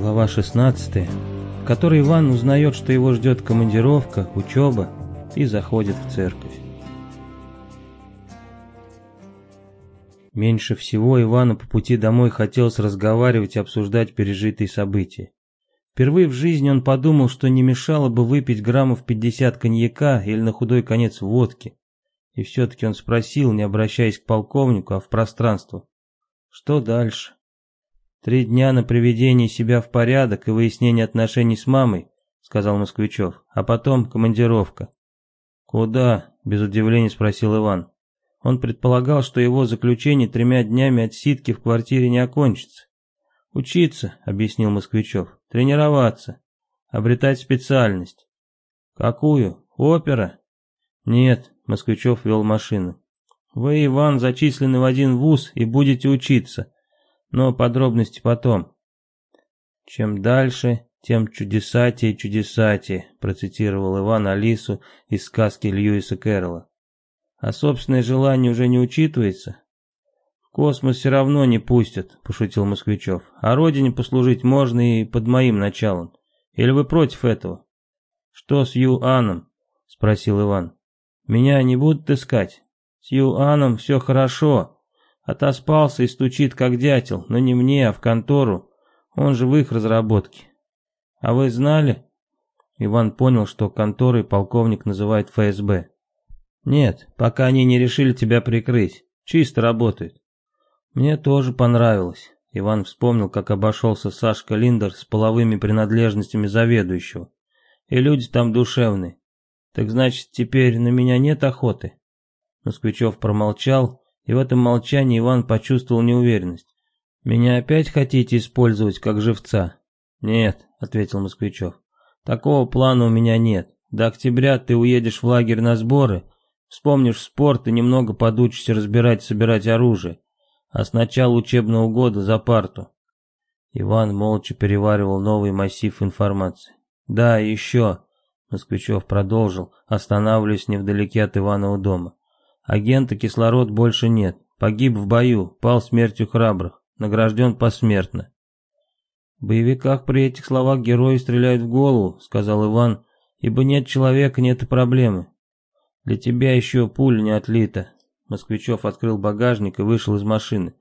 Глава 16, в которой Иван узнает, что его ждет командировка, учеба и заходит в церковь. Меньше всего Ивану по пути домой хотелось разговаривать и обсуждать пережитые события. Впервые в жизни он подумал, что не мешало бы выпить граммов 50 коньяка или на худой конец водки. И все-таки он спросил, не обращаясь к полковнику, а в пространство. Что дальше? Три дня на приведение себя в порядок и выяснение отношений с мамой, сказал Москвичев, а потом командировка. Куда? Без удивления спросил Иван. Он предполагал, что его заключение тремя днями отсидки в квартире не окончится. «Учиться», — объяснил Москвичев, — «тренироваться, обретать специальность». «Какую? Опера?» «Нет», — Москвичев вел машину. «Вы, Иван, зачислены в один вуз и будете учиться, но подробности потом». «Чем дальше, тем чудесатее чудесатее», — процитировал Иван Алису из сказки Льюиса Кэрролла. «А собственное желание уже не учитывается?» «Космос все равно не пустят», — пошутил Москвичев. «А родине послужить можно и под моим началом. Или вы против этого?» «Что с Юаном?» — спросил Иван. «Меня не будут искать. С Юаном все хорошо. Отоспался и стучит, как дятел, но не мне, а в контору. Он же в их разработке. А вы знали?» Иван понял, что конторой полковник называет ФСБ. «Нет, пока они не решили тебя прикрыть. Чисто работают. Мне тоже понравилось. Иван вспомнил, как обошелся Сашка Линдер с половыми принадлежностями заведующего. И люди там душевные. Так значит, теперь на меня нет охоты? Москвичев промолчал, и в этом молчании Иван почувствовал неуверенность. «Меня опять хотите использовать как живца?» «Нет», — ответил Москвичев. «Такого плана у меня нет. До октября ты уедешь в лагерь на сборы, вспомнишь спорт и немного подучишься разбирать и собирать оружие а с начала учебного года за парту. Иван молча переваривал новый массив информации. Да, еще, Москвичев продолжил, останавливаясь невдалеке от Иванова дома. Агента кислород больше нет, погиб в бою, пал смертью храбрых, награжден посмертно. В боевиках при этих словах герои стреляют в голову, сказал Иван, ибо нет человека, нет и проблемы. Для тебя еще пуля не отлита, Москвичев открыл багажник и вышел из машины.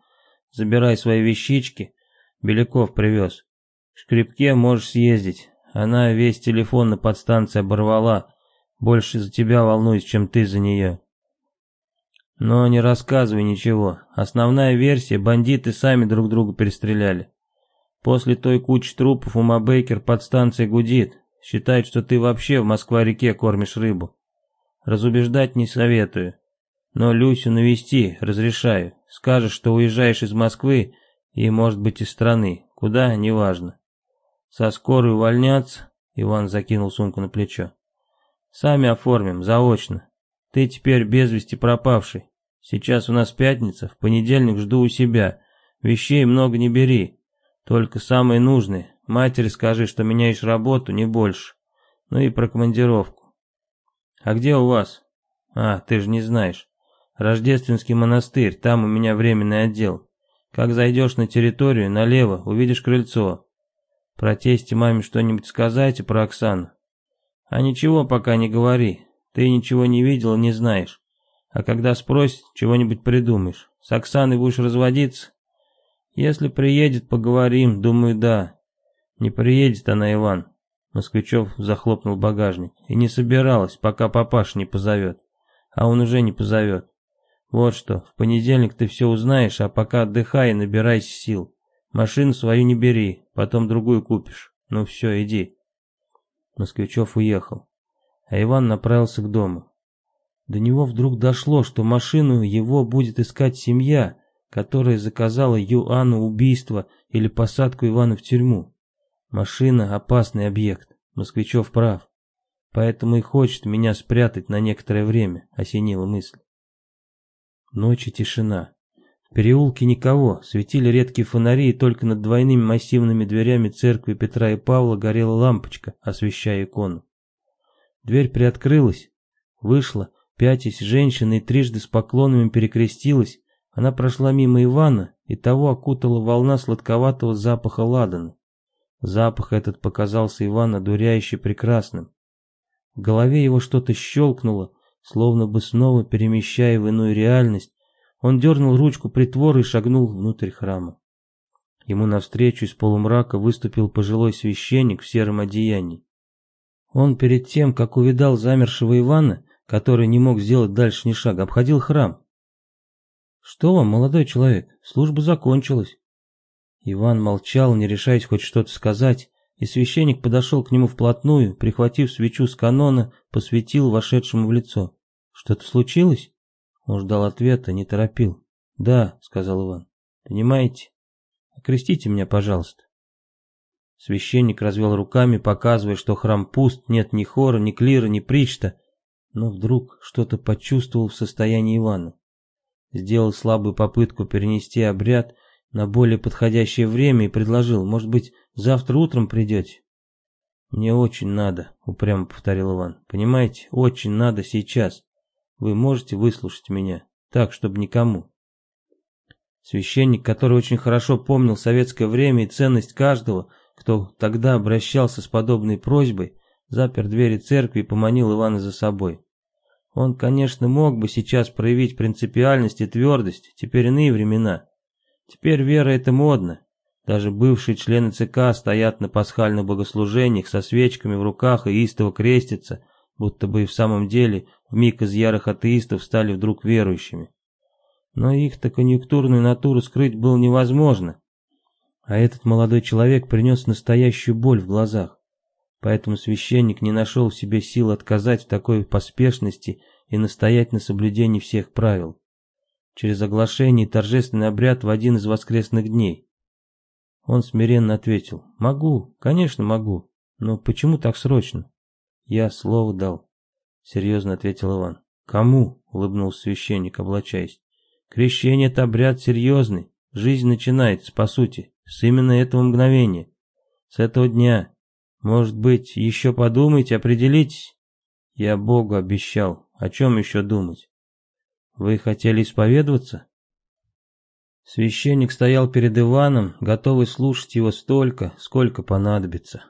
«Забирай свои вещички. Беляков привез. В Шкребке можешь съездить. Она весь телефон на подстанции оборвала. Больше за тебя волнуюсь, чем ты за нее». «Но не рассказывай ничего. Основная версия, бандиты сами друг друга перестреляли. После той кучи трупов у Мабейкер подстанция гудит. Считает, что ты вообще в Москва-реке кормишь рыбу. Разубеждать не советую. Но Люсю навести разрешаю. Скажешь, что уезжаешь из Москвы и, может быть, из страны. Куда, неважно. Со скорой увольняться, Иван закинул сумку на плечо. Сами оформим, заочно. Ты теперь без вести пропавший. Сейчас у нас пятница, в понедельник жду у себя. Вещей много не бери. Только самые нужные. Матери скажи, что меняешь работу, не больше. Ну и про командировку. А где у вас? А, ты же не знаешь. Рождественский монастырь, там у меня временный отдел. Как зайдешь на территорию, налево, увидишь крыльцо. Про тесте маме что-нибудь сказать и про Оксану. А ничего пока не говори, ты ничего не видел не знаешь. А когда спросит, чего-нибудь придумаешь. С Оксаной будешь разводиться? Если приедет, поговорим, думаю, да. Не приедет она, Иван. Москвичев захлопнул багажник. И не собиралась, пока папаша не позовет. А он уже не позовет. Вот что, в понедельник ты все узнаешь, а пока отдыхай и набирайся сил. Машину свою не бери, потом другую купишь. Ну все, иди. Москвичев уехал, а Иван направился к дому. До него вдруг дошло, что машину его будет искать семья, которая заказала Юану убийство или посадку Ивана в тюрьму. Машина — опасный объект, Москвичев прав. Поэтому и хочет меня спрятать на некоторое время, осенила мысль. Ночь и тишина. В переулке никого, светили редкие фонари, и только над двойными массивными дверями церкви Петра и Павла горела лампочка, освещая икону. Дверь приоткрылась, вышла, пятясь женщина и трижды с поклонами перекрестилась. Она прошла мимо Ивана, и того окутала волна сладковатого запаха ладана. Запах этот показался Ивану одуряюще прекрасным. В голове его что-то щелкнуло, словно бы снова перемещая в иную реальность. Он дернул ручку притвора и шагнул внутрь храма. Ему навстречу из полумрака выступил пожилой священник в сером одеянии. Он перед тем, как увидал замершего Ивана, который не мог сделать дальше ни шага, обходил храм. «Что вам, молодой человек, служба закончилась». Иван молчал, не решаясь хоть что-то сказать, и священник подошел к нему вплотную, прихватив свечу с канона, посветил вошедшему в лицо. «Что-то случилось?» Он ждал ответа, не торопил. «Да», — сказал Иван. «Понимаете? Окрестите меня, пожалуйста». Священник развел руками, показывая, что храм пуст, нет ни хора, ни клира, ни причта, но вдруг что-то почувствовал в состоянии Ивана. Сделал слабую попытку перенести обряд на более подходящее время и предложил, может быть, завтра утром придете? Мне очень надо, упрямо повторил Иван. Понимаете, очень надо сейчас. Вы можете выслушать меня, так, чтобы никому. Священник, который очень хорошо помнил советское время и ценность каждого, кто тогда обращался с подобной просьбой, запер двери церкви и поманил Ивана за собой. Он, конечно, мог бы сейчас проявить принципиальность и твердость, теперь иные времена. Теперь вера это модно. Даже бывшие члены ЦК стоят на пасхальных богослужениях со свечками в руках и истово крестятся, будто бы и в самом деле вмиг из ярых атеистов стали вдруг верующими. Но их-то конъюнктурную натуру скрыть было невозможно. А этот молодой человек принес настоящую боль в глазах. Поэтому священник не нашел в себе сил отказать в такой поспешности и настоять на соблюдении всех правил. Через оглашение и торжественный обряд в один из воскресных дней. Он смиренно ответил, «Могу, конечно могу, но почему так срочно?» «Я слово дал», — серьезно ответил Иван. «Кому?» — улыбнулся священник, облачаясь. «Крещение — это обряд серьезный. Жизнь начинается, по сути, с именно этого мгновения, с этого дня. Может быть, еще подумайте, определитесь? Я Богу обещал. О чем еще думать? Вы хотели исповедоваться? Священник стоял перед Иваном, готовый слушать его столько, сколько понадобится.